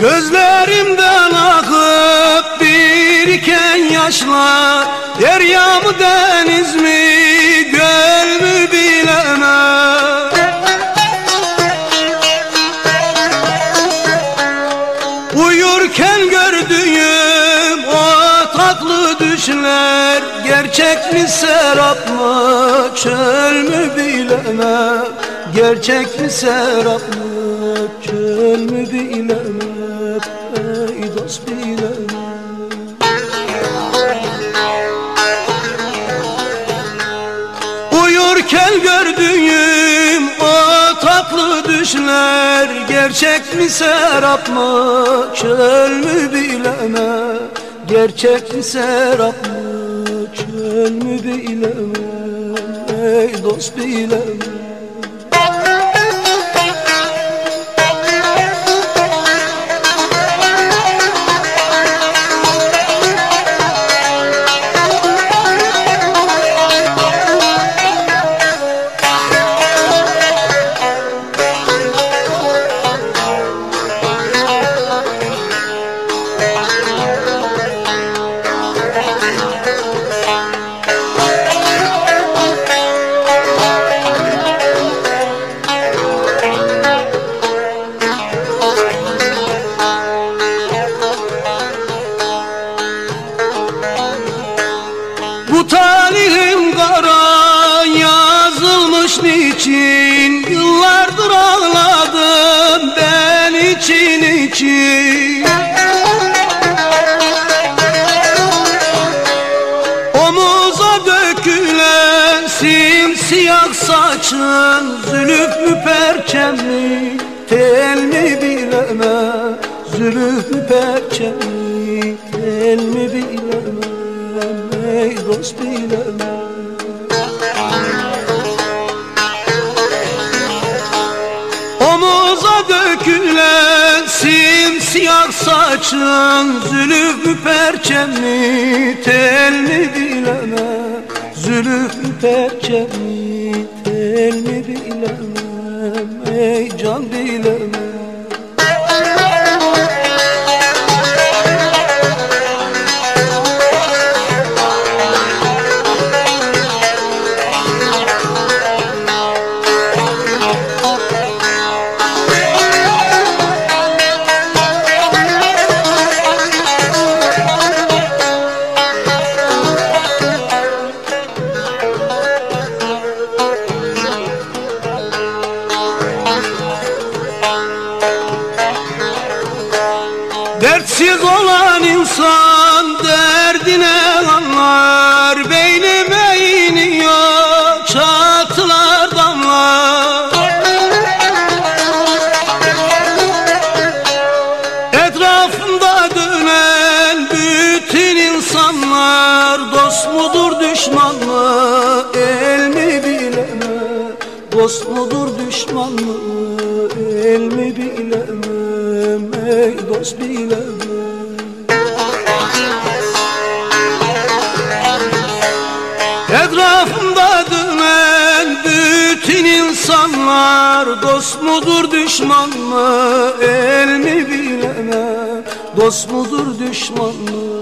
Gözlerimden akıp biriken yaşlar Derya mı deniz mi göl mü bilemem. Uyurken gördüğüm o tatlı düşler Gerçek mi serap mı çöl mü bilemem. Gerçek mi serap mı çöl mü bilemem Dost bilemem Uyurken gördüğüm o tatlı düşler Gerçek mi serap mı? Çöl mü bilemem Gerçek mi serap mı? Çöl mü bilemem Ey dost bilemem niçin Yıllardır ağladım ben için için. Omuza dökülen simsiyah saçın Zülüf mü perçem mi tel mi bilemem Zülüf mü perçem mi tel mi bilemem Ey dost bilemem dökülen simsiyah saçın Zülüf mü perçem mi tel mi bilemem Zülüf mü perçem mi tel mi bilemem Ey can bilemem Dost mudur düşman mı el mi bilemem Dost mudur düşman mı el mi bilemem Ey dost bilemem Etrafımda dönen bütün insanlar Dost mudur düşman mı el mi bilemem Dost mudur düşman mı